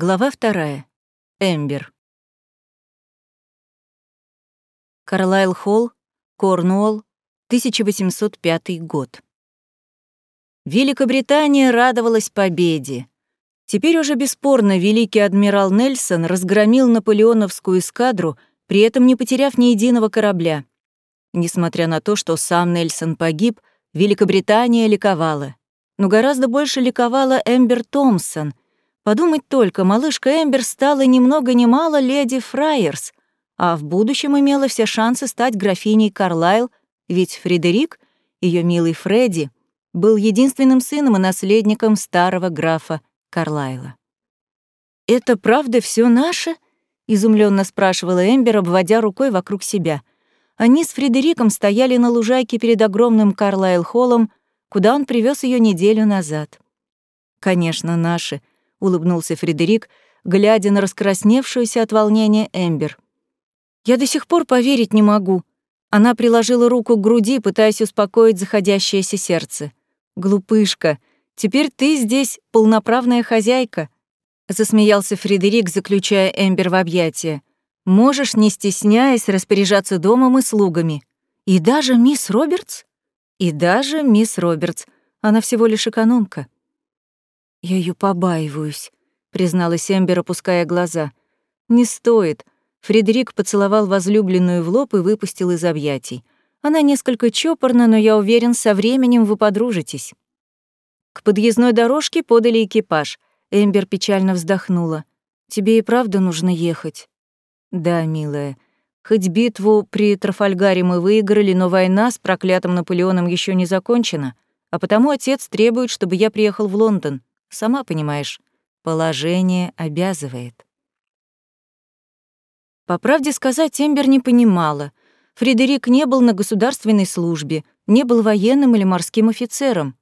Глава вторая. Эмбер. Карлайл Холл, Корнуолл, 1805 год. Великобритания радовалась победе. Теперь уже бесспорно великий адмирал Нельсон разгромил наполеоновскую эскадру, при этом не потеряв ни единого корабля. Несмотря на то, что сам Нельсон погиб, Великобритания ликовала. Но гораздо больше ликовала Эмбер Томпсон — Подумать только, малышка Эмбер стала ни много ни мало леди Фрайерс, а в будущем имела все шансы стать графиней Карлайл, ведь Фредерик, ее милый Фредди, был единственным сыном и наследником старого графа Карлайла. «Это правда все наше?» — изумленно спрашивала Эмбер, обводя рукой вокруг себя. Они с Фредериком стояли на лужайке перед огромным Карлайл-холлом, куда он привез ее неделю назад. «Конечно, наши», — улыбнулся Фредерик, глядя на раскрасневшуюся от волнения Эмбер. «Я до сих пор поверить не могу». Она приложила руку к груди, пытаясь успокоить заходящееся сердце. «Глупышка, теперь ты здесь полноправная хозяйка», — засмеялся Фредерик, заключая Эмбер в объятия. «Можешь, не стесняясь, распоряжаться домом и слугами. И даже мисс Робертс? И даже мисс Робертс. Она всего лишь экономка». «Я ее побаиваюсь», — призналась Эмбер, опуская глаза. «Не стоит». Фредерик поцеловал возлюбленную в лоб и выпустил из объятий. «Она несколько чопорна, но я уверен, со временем вы подружитесь». К подъездной дорожке подали экипаж. Эмбер печально вздохнула. «Тебе и правда нужно ехать?» «Да, милая. Хоть битву при Трафальгаре мы выиграли, но война с проклятым Наполеоном еще не закончена, а потому отец требует, чтобы я приехал в Лондон. Сама понимаешь, положение обязывает. По правде сказать, Эмбер не понимала. Фредерик не был на государственной службе, не был военным или морским офицером.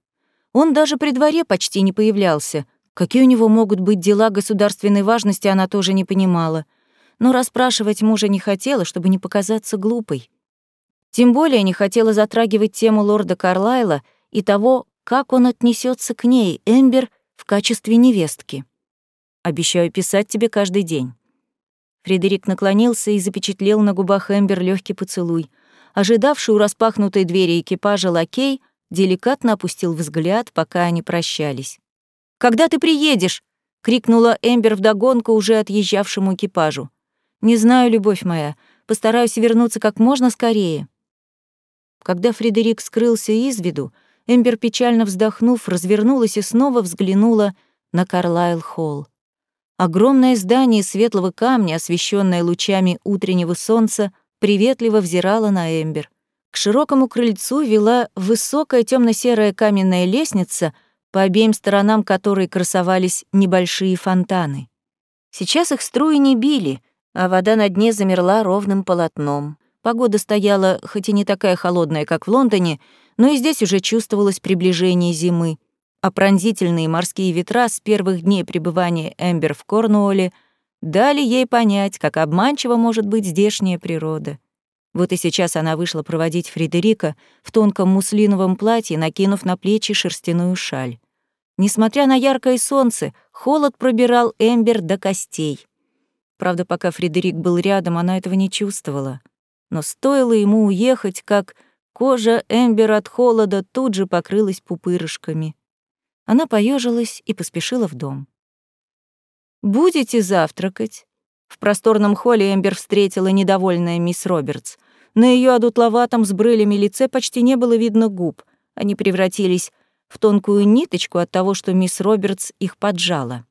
Он даже при дворе почти не появлялся. Какие у него могут быть дела государственной важности, она тоже не понимала. Но расспрашивать мужа не хотела, чтобы не показаться глупой. Тем более не хотела затрагивать тему лорда Карлайла и того, как он отнесется к ней, Эмбер, в качестве невестки. Обещаю писать тебе каждый день». Фредерик наклонился и запечатлел на губах Эмбер легкий поцелуй. Ожидавший у распахнутой двери экипажа лакей деликатно опустил взгляд, пока они прощались. «Когда ты приедешь?» — крикнула Эмбер вдогонку уже отъезжавшему экипажу. «Не знаю, любовь моя. Постараюсь вернуться как можно скорее». Когда Фредерик скрылся из виду, Эмбер, печально вздохнув, развернулась и снова взглянула на Карлайл-холл. Огромное здание светлого камня, освещенное лучами утреннего солнца, приветливо взирало на Эмбер. К широкому крыльцу вела высокая темно-серая каменная лестница, по обеим сторонам которой красовались небольшие фонтаны. Сейчас их струи не били, а вода на дне замерла ровным полотном. Погода стояла, хоть и не такая холодная, как в Лондоне, но и здесь уже чувствовалось приближение зимы, а пронзительные морские ветра с первых дней пребывания Эмбер в Корнуолле дали ей понять, как обманчива может быть здешняя природа. Вот и сейчас она вышла проводить Фредерика в тонком муслиновом платье, накинув на плечи шерстяную шаль. Несмотря на яркое солнце, холод пробирал Эмбер до костей. Правда, пока Фредерик был рядом, она этого не чувствовала. Но стоило ему уехать, как Кожа Эмбер от холода тут же покрылась пупырышками. Она поежилась и поспешила в дом. «Будете завтракать?» В просторном холле Эмбер встретила недовольная мисс Робертс. На ее одутловатом с брылями лице почти не было видно губ. Они превратились в тонкую ниточку от того, что мисс Робертс их поджала.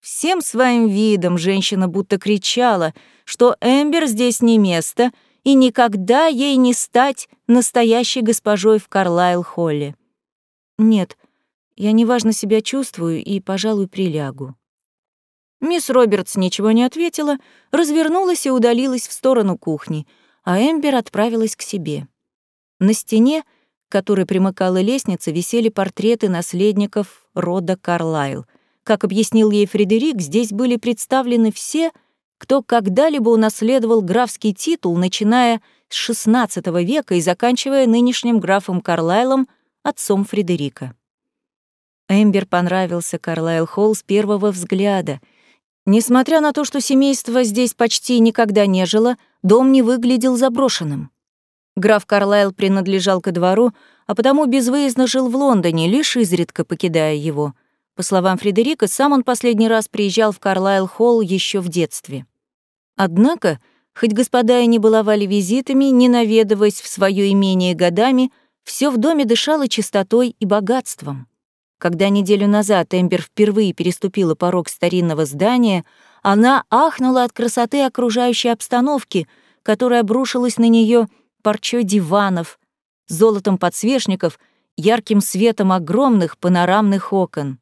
Всем своим видом женщина будто кричала, что Эмбер здесь не место — и никогда ей не стать настоящей госпожой в Карлайл-холле. Нет, я неважно себя чувствую и, пожалуй, прилягу. Мисс Робертс ничего не ответила, развернулась и удалилась в сторону кухни, а Эмбер отправилась к себе. На стене, к которой примыкала лестница, висели портреты наследников рода Карлайл. Как объяснил ей Фредерик, здесь были представлены все — кто когда-либо унаследовал графский титул, начиная с XVI века и заканчивая нынешним графом Карлайлом, отцом Фредерика. Эмбер понравился Карлайл Холл с первого взгляда. Несмотря на то, что семейство здесь почти никогда не жило, дом не выглядел заброшенным. Граф Карлайл принадлежал ко двору, а потому безвыездно жил в Лондоне, лишь изредка покидая его. По словам Фредерика, сам он последний раз приезжал в Карлайл-Холл еще в детстве. Однако, хоть господа и не баловали визитами, не наведываясь в свое имение годами, все в доме дышало чистотой и богатством. Когда неделю назад Эмбер впервые переступила порог старинного здания, она ахнула от красоты окружающей обстановки, которая обрушилась на нее парчой диванов, золотом подсвечников, ярким светом огромных панорамных окон.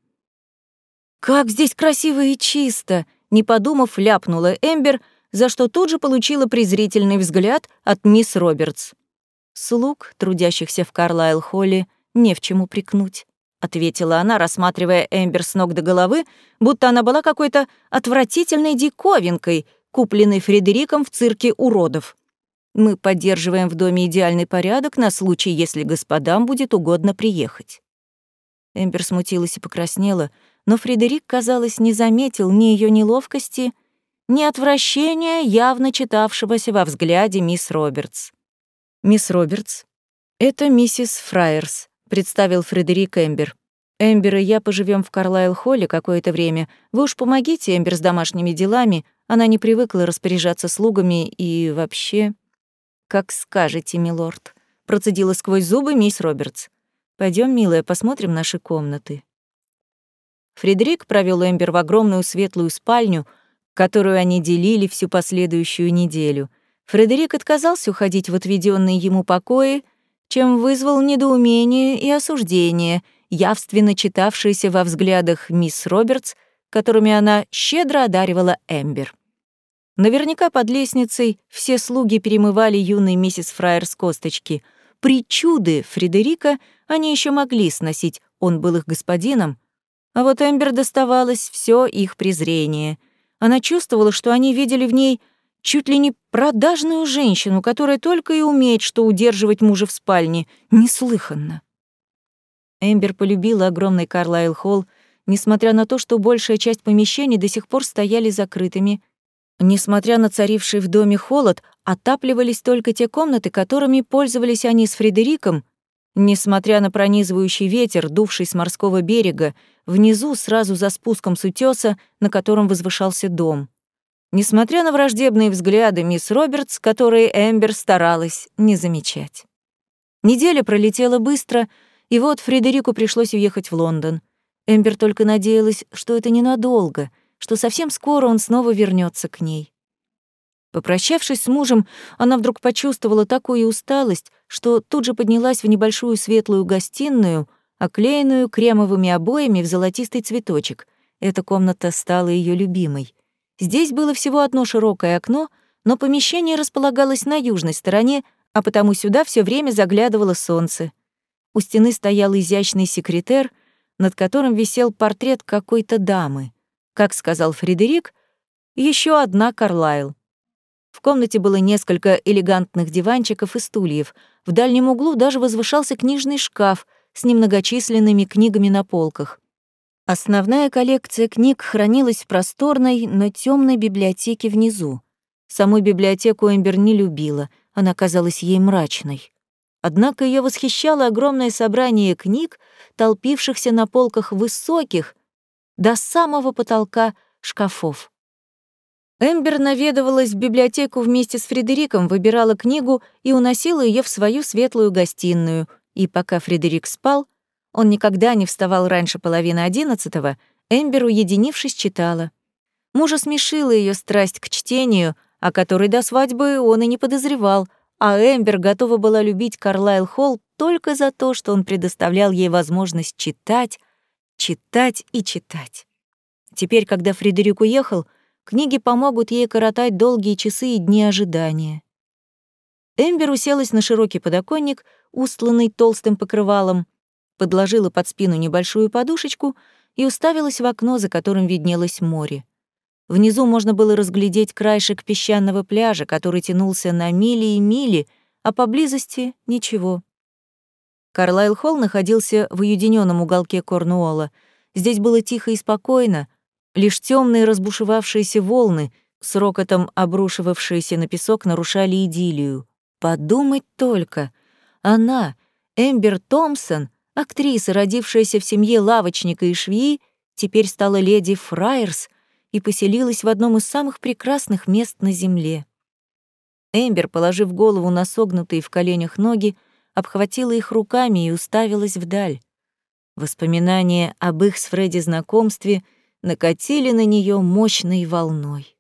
«Как здесь красиво и чисто!» — не подумав, ляпнула Эмбер, за что тут же получила презрительный взгляд от мисс Робертс. Слуг, трудящихся в Карлайл-холле, не в чем упрекнуть, — ответила она, рассматривая Эмбер с ног до головы, будто она была какой-то отвратительной диковинкой, купленной Фредериком в цирке уродов. Мы поддерживаем в доме идеальный порядок на случай, если господам будет угодно приехать. Эмбер смутилась и покраснела, но Фредерик, казалось, не заметил ни ее неловкости, ни отвращения, явно читавшегося во взгляде мисс Робертс. «Мисс Робертс, это миссис Фрайерс», — представил Фредерик Эмбер. «Эмбер и я поживем в Карлайл-холле какое-то время. Вы уж помогите Эмбер с домашними делами. Она не привыкла распоряжаться слугами и вообще...» «Как скажете, милорд», — процедила сквозь зубы мисс Робертс. Пойдем, милая, посмотрим наши комнаты». Фредерик провел Эмбер в огромную светлую спальню, которую они делили всю последующую неделю. Фредерик отказался уходить в отведенные ему покои, чем вызвал недоумение и осуждение, явственно читавшиеся во взглядах мисс Робертс, которыми она щедро одаривала Эмбер. Наверняка под лестницей все слуги перемывали юной миссис Фраер с косточки. Причуды Фредерика они еще могли сносить, он был их господином. А вот Эмбер доставалось все их презрение. Она чувствовала, что они видели в ней чуть ли не продажную женщину, которая только и умеет, что удерживать мужа в спальне. Неслыханно. Эмбер полюбила огромный Карлайл Холл, несмотря на то, что большая часть помещений до сих пор стояли закрытыми — Несмотря на царивший в доме холод, отапливались только те комнаты, которыми пользовались они с Фредериком. Несмотря на пронизывающий ветер, дувший с морского берега, внизу, сразу за спуском с утёса, на котором возвышался дом. Несмотря на враждебные взгляды мисс Робертс, которые Эмбер старалась не замечать. Неделя пролетела быстро, и вот Фредерику пришлось уехать в Лондон. Эмбер только надеялась, что это ненадолго — что совсем скоро он снова вернется к ней. Попрощавшись с мужем, она вдруг почувствовала такую усталость, что тут же поднялась в небольшую светлую гостиную, оклеенную кремовыми обоями в золотистый цветочек. Эта комната стала ее любимой. Здесь было всего одно широкое окно, но помещение располагалось на южной стороне, а потому сюда все время заглядывало солнце. У стены стоял изящный секретер, над которым висел портрет какой-то дамы. Как сказал Фредерик, еще одна Карлайл. В комнате было несколько элегантных диванчиков и стульев. В дальнем углу даже возвышался книжный шкаф с немногочисленными книгами на полках. Основная коллекция книг хранилась в просторной, но темной библиотеке внизу. Саму библиотеку Эмбер не любила, она казалась ей мрачной. Однако ее восхищало огромное собрание книг, толпившихся на полках высоких, до самого потолка шкафов. Эмбер наведывалась в библиотеку вместе с Фредериком, выбирала книгу и уносила ее в свою светлую гостиную, и пока Фредерик спал, он никогда не вставал раньше половины одиннадцатого, Эмбер, уединившись, читала. Мужа смешила ее страсть к чтению, о которой до свадьбы он и не подозревал, а Эмбер готова была любить Карлайл Холл только за то, что он предоставлял ей возможность читать, Читать и читать. Теперь, когда Фредерик уехал, книги помогут ей коротать долгие часы и дни ожидания. Эмбер уселась на широкий подоконник, устланный толстым покрывалом, подложила под спину небольшую подушечку и уставилась в окно, за которым виднелось море. Внизу можно было разглядеть краешек песчаного пляжа, который тянулся на мили и мили, а поблизости — ничего. Карлайл Холл находился в уединенном уголке Корнуолла. Здесь было тихо и спокойно, лишь темные разбушевавшиеся волны, с рокотом обрушивавшиеся на песок, нарушали идиллию. Подумать только. Она, Эмбер Томпсон, актриса, родившаяся в семье лавочника и швеи, теперь стала леди Фрайерс и поселилась в одном из самых прекрасных мест на земле. Эмбер, положив голову на согнутые в коленях ноги, обхватила их руками и уставилась вдаль. Воспоминания об их с Фредди знакомстве накатили на нее мощной волной.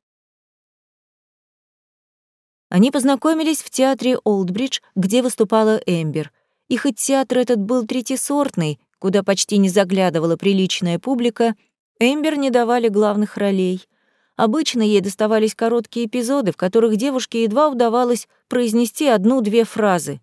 Они познакомились в театре Олдбридж, где выступала Эмбер. И хоть театр этот был третисортный, куда почти не заглядывала приличная публика, Эмбер не давали главных ролей. Обычно ей доставались короткие эпизоды, в которых девушке едва удавалось произнести одну-две фразы.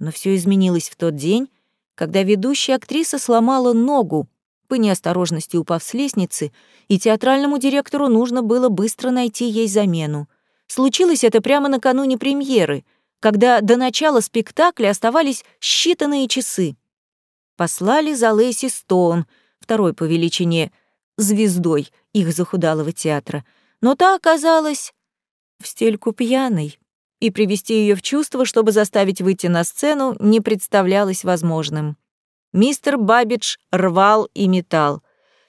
Но все изменилось в тот день, когда ведущая актриса сломала ногу, по неосторожности упав с лестницы, и театральному директору нужно было быстро найти ей замену. Случилось это прямо накануне премьеры, когда до начала спектакля оставались считанные часы. Послали за Лэйси Стоун, второй по величине звездой их захудалого театра, но та оказалась в стельку пьяной и привести ее в чувство, чтобы заставить выйти на сцену, не представлялось возможным. Мистер Бабидж рвал и метал.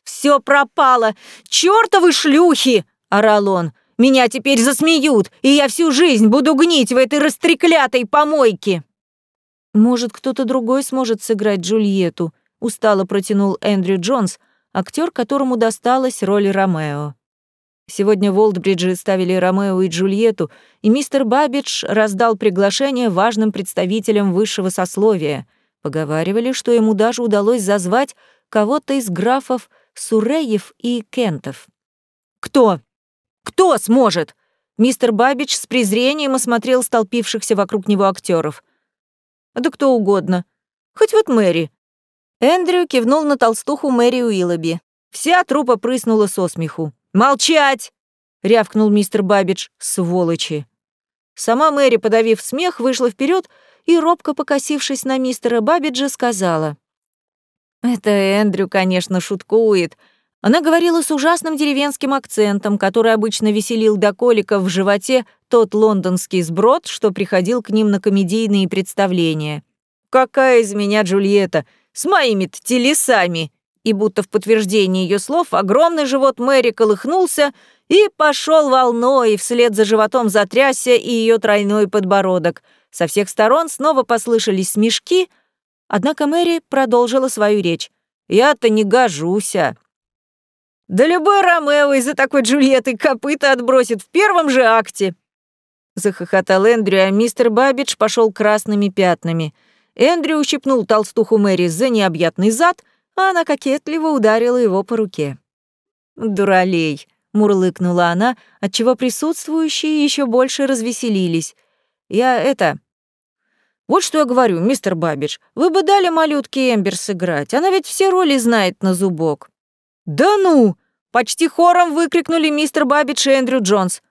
«Все пропало! Чёртовы шлюхи!» — орал он. «Меня теперь засмеют, и я всю жизнь буду гнить в этой растреклятой помойке!» «Может, кто-то другой сможет сыграть Джульетту», — устало протянул Эндрю Джонс, актер, которому досталась роль Ромео. Сегодня в Олдбридже ставили Ромео и Джульетту, и мистер Бабидж раздал приглашение важным представителям высшего сословия. Поговаривали, что ему даже удалось зазвать кого-то из графов Суреев и Кентов. «Кто? Кто сможет?» Мистер Бабидж с презрением осмотрел столпившихся вокруг него актеров. «Да кто угодно. Хоть вот Мэри». Эндрю кивнул на толстуху Мэри Уиллоби. Вся трупа прыснула со смеху. «Молчать!» — рявкнул мистер Бабидж, сволочи. Сама Мэри, подавив смех, вышла вперед и, робко покосившись на мистера Бабиджа, сказала. «Это Эндрю, конечно, шуткует». Она говорила с ужасным деревенским акцентом, который обычно веселил до колика в животе тот лондонский сброд, что приходил к ним на комедийные представления. «Какая из меня Джульетта? С моими-то телесами!» и будто в подтверждение ее слов огромный живот Мэри колыхнулся и пошел волной, вслед за животом затрясся и ее тройной подбородок. Со всех сторон снова послышались смешки, однако Мэри продолжила свою речь. «Я-то не гожуся». «Да любой Ромео из-за такой Джульетты копыта отбросит в первом же акте!» Захохотал Эндрю, а мистер Бабидж пошел красными пятнами. Эндрю ущипнул толстуху Мэри за необъятный зад — а она кокетливо ударила его по руке. «Дуралей!» — мурлыкнула она, отчего присутствующие еще больше развеселились. «Я это...» «Вот что я говорю, мистер Бабидж, вы бы дали малютке Эмбер сыграть, она ведь все роли знает на зубок». «Да ну!» — почти хором выкрикнули мистер Бабидж и Эндрю Джонс.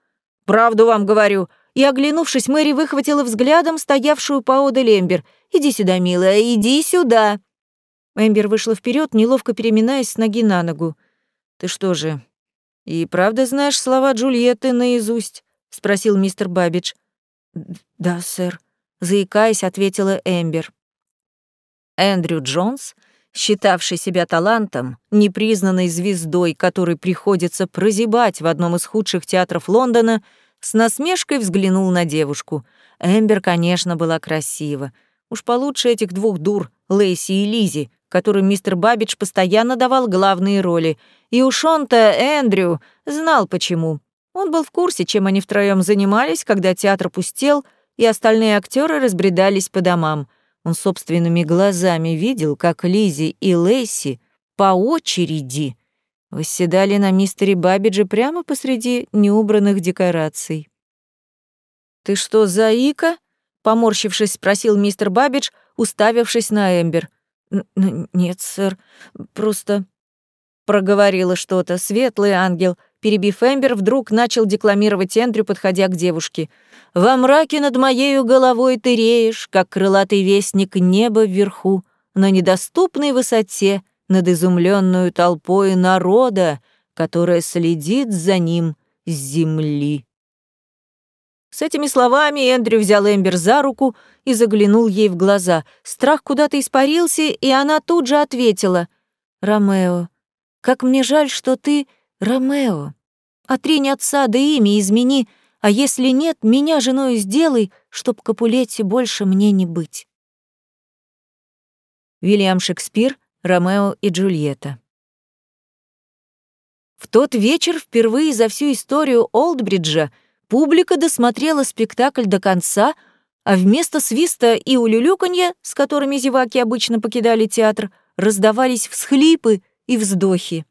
«Правду вам говорю». И, оглянувшись, Мэри выхватила взглядом стоявшую поодаль Эмбер. «Иди сюда, милая, иди сюда!» Эмбер вышла вперед, неловко переминаясь с ноги на ногу. «Ты что же, и правда знаешь слова Джульетты наизусть?» — спросил мистер Бабидж. «Да, сэр», — заикаясь, ответила Эмбер. Эндрю Джонс, считавший себя талантом, непризнанной звездой, которой приходится прозябать в одном из худших театров Лондона, с насмешкой взглянул на девушку. Эмбер, конечно, была красива. Уж получше этих двух дур, Лейси и Лизи, которым мистер Бабидж постоянно давал главные роли, и уж он-то, Эндрю, знал почему. Он был в курсе, чем они втроем занимались, когда театр пустел, и остальные актеры разбредались по домам. Он собственными глазами видел, как Лизи и Лейси по очереди восседали на мистере Бабидже прямо посреди неубранных декораций. «Ты что, заика?» — поморщившись, спросил мистер Бабидж, уставившись на Эмбер — «Нет, сэр, просто...» Проговорила что-то. Светлый ангел, перебив Эмбер, вдруг начал декламировать Эндрю, подходя к девушке. «Во мраке над моею головой ты реешь, как крылатый вестник неба вверху, на недоступной высоте, над изумленную толпой народа, которая следит за ним с земли. С этими словами Эндрю взял Эмбер за руку и заглянул ей в глаза. Страх куда-то испарился, и она тут же ответила. «Ромео, как мне жаль, что ты Ромео. Отринь отца, да имя измени, а если нет, меня женой сделай, чтоб Капулетти больше мне не быть». Вильям Шекспир, Ромео и Джульетта. В тот вечер впервые за всю историю Олдбриджа публика досмотрела спектакль до конца, а вместо свиста и улюлюканья, с которыми зеваки обычно покидали театр, раздавались всхлипы и вздохи.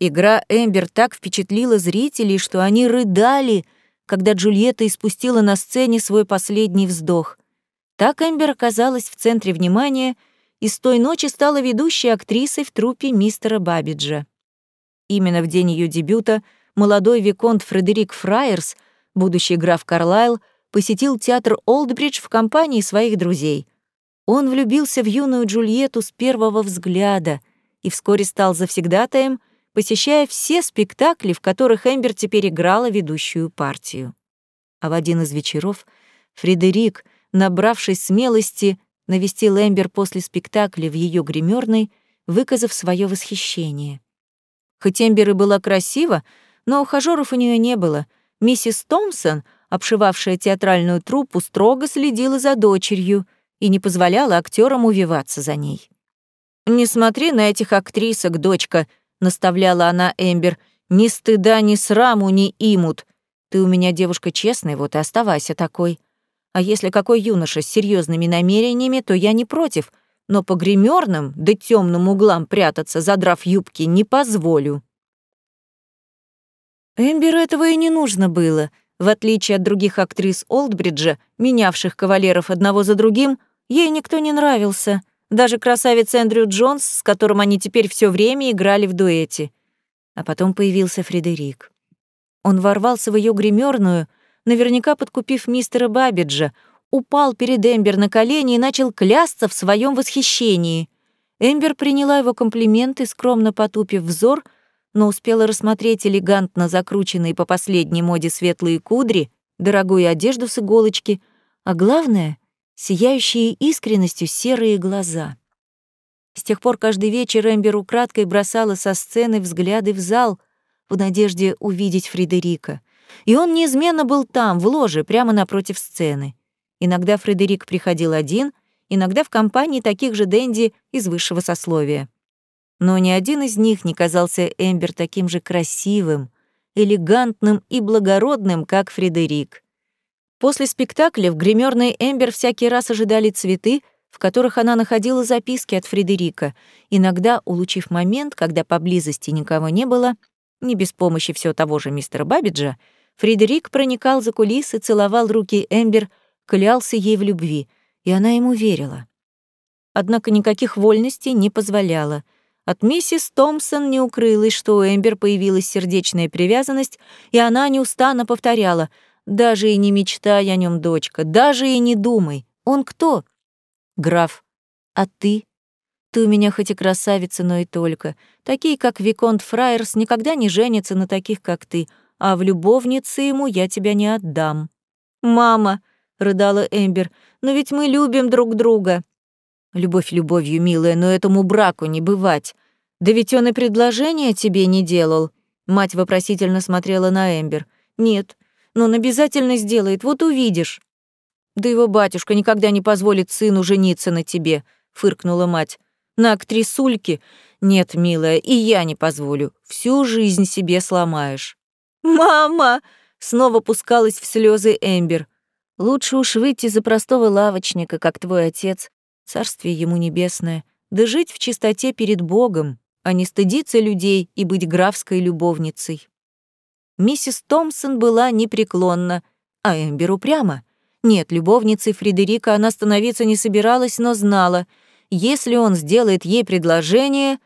Игра Эмбер так впечатлила зрителей, что они рыдали, когда Джульетта испустила на сцене свой последний вздох. Так Эмбер оказалась в центре внимания и с той ночи стала ведущей актрисой в труппе мистера Бабиджа. Именно в день ее дебюта молодой виконт Фредерик Фрайерс, будущий граф Карлайл, посетил театр Олдбридж в компании своих друзей. Он влюбился в юную Джульетту с первого взгляда и вскоре стал завсегдатаем, посещая все спектакли, в которых Эмбер теперь играла ведущую партию. А в один из вечеров Фредерик, набравшись смелости, навестил Эмбер после спектакля в ее гримерной, выказав свое восхищение. Хоть Эмбер и была красива, но ухажеров у нее не было. Миссис Томпсон, обшивавшая театральную труппу, строго следила за дочерью и не позволяла актерам увиваться за ней. «Не смотри на этих актрисок, дочка», — наставляла она Эмбер. «Ни стыда, ни сраму не имут. Ты у меня девушка честная, вот и оставайся такой. А если какой юноша с серьезными намерениями, то я не против — но по гримерным да темным углам прятаться, задрав юбки, не позволю. Эмберу этого и не нужно было. В отличие от других актрис Олдбриджа, менявших кавалеров одного за другим, ей никто не нравился. Даже красавец Эндрю Джонс, с которым они теперь все время играли в дуэте. А потом появился Фредерик. Он ворвался в ее гримерную, наверняка подкупив мистера Бабиджа, упал перед Эмбер на колени и начал клясться в своем восхищении. Эмбер приняла его комплименты, скромно потупив взор, но успела рассмотреть элегантно закрученные по последней моде светлые кудри, дорогую одежду с иголочки, а главное — сияющие искренностью серые глаза. С тех пор каждый вечер Эмбер украдкой бросала со сцены взгляды в зал в надежде увидеть Фредерика. И он неизменно был там, в ложе, прямо напротив сцены. Иногда Фредерик приходил один, иногда в компании таких же денди из высшего сословия. Но ни один из них не казался Эмбер таким же красивым, элегантным и благородным, как Фредерик. После спектакля в гримерной Эмбер всякий раз ожидали цветы, в которых она находила записки от Фредерика, иногда, улучив момент, когда поблизости никого не было, не без помощи все того же мистера Бабиджа, Фредерик проникал за кулисы, целовал руки Эмбер, клялся ей в любви, и она ему верила. Однако никаких вольностей не позволяла. От миссис Томпсон не укрылось, что у Эмбер появилась сердечная привязанность, и она неустанно повторяла «Даже и не мечтай о нем, дочка, даже и не думай. Он кто?» «Граф. А ты?» «Ты у меня хоть и красавица, но и только. Такие, как Виконт Фраерс, никогда не женятся на таких, как ты, а в любовнице ему я тебя не отдам». «Мама!» — рыдала Эмбер. «Но ведь мы любим друг друга». «Любовь любовью, милая, но этому браку не бывать. Да ведь он и предложение тебе не делал». Мать вопросительно смотрела на Эмбер. «Нет, но он обязательно сделает, вот увидишь». «Да его батюшка никогда не позволит сыну жениться на тебе», — фыркнула мать. «На актрисульке? Нет, милая, и я не позволю. Всю жизнь себе сломаешь». «Мама!» — снова пускалась в слезы Эмбер. Лучше уж выйти за простого лавочника, как твой отец, царствие ему небесное, да жить в чистоте перед Богом, а не стыдиться людей и быть графской любовницей. Миссис Томпсон была непреклонна, а Эмбер упряма. Нет, любовницей Фредерика она становиться не собиралась, но знала, если он сделает ей предложение,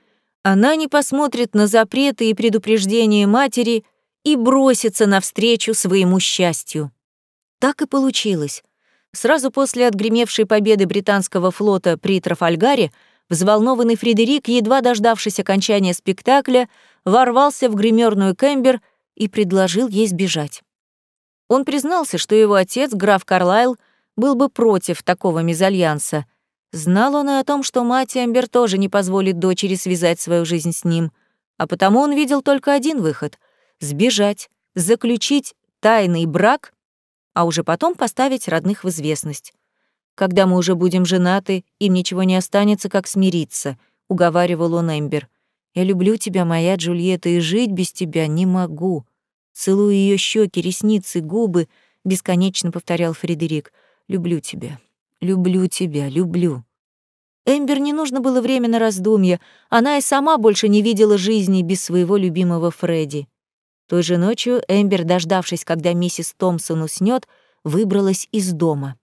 она не посмотрит на запреты и предупреждения матери и бросится навстречу своему счастью. Так и получилось. Сразу после отгремевшей победы британского флота при Трафальгаре Взволнованный Фредерик, едва дождавшись окончания спектакля, ворвался в гримерную Кэмбер и предложил ей сбежать. Он признался, что его отец, граф Карлайл, был бы против такого мезальянса. Знал он и о том, что мать Эмбер тоже не позволит дочери связать свою жизнь с ним, а потому он видел только один выход — сбежать, заключить тайный брак, а уже потом поставить родных в известность. Когда мы уже будем женаты, им ничего не останется, как смириться, — уговаривал он Эмбер. «Я люблю тебя, моя Джульетта, и жить без тебя не могу». Целуя ее щеки, ресницы, губы, бесконечно повторял Фредерик. «Люблю тебя, люблю тебя, люблю». Эмбер не нужно было время на раздумья, она и сама больше не видела жизни без своего любимого Фредди. Той же ночью Эмбер, дождавшись, когда миссис Томпсон уснет, выбралась из дома.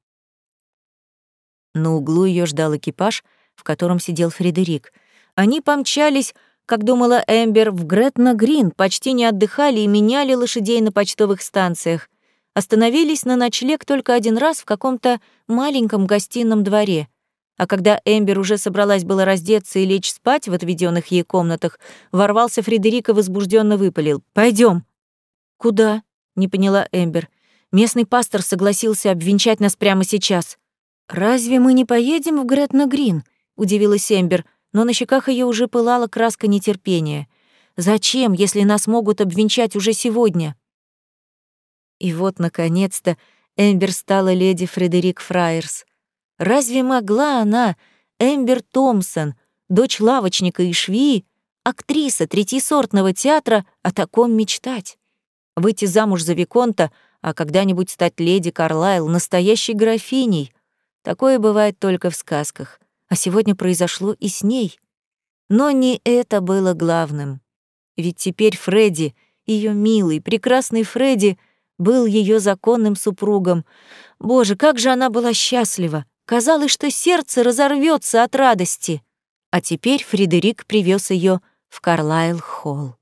На углу ее ждал экипаж, в котором сидел Фредерик. Они помчались, как думала Эмбер, в Гретна-Грин, почти не отдыхали и меняли лошадей на почтовых станциях. Остановились на ночлег только один раз в каком-то маленьком гостином дворе. А когда Эмбер уже собралась было раздеться и лечь спать в отведенных ей комнатах, ворвался Фредерик и возбужденно выпалил. Пойдем. «Куда?» — не поняла Эмбер. «Местный пастор согласился обвенчать нас прямо сейчас». «Разве мы не поедем в Гретна-Грин?» — удивилась Эмбер, но на щеках ее уже пылала краска нетерпения. «Зачем, если нас могут обвенчать уже сегодня?» И вот, наконец-то, Эмбер стала леди Фредерик Фраерс. Разве могла она, Эмбер Томпсон, дочь лавочника и швеи, актриса третьесортного театра, о таком мечтать? Выйти замуж за Виконта, а когда-нибудь стать леди Карлайл, настоящей графиней, Такое бывает только в сказках, а сегодня произошло и с ней. Но не это было главным. Ведь теперь Фредди, ее милый, прекрасный Фредди, был ее законным супругом. Боже, как же она была счастлива! Казалось, что сердце разорвется от радости. А теперь Фредерик привез ее в Карлайл-холл.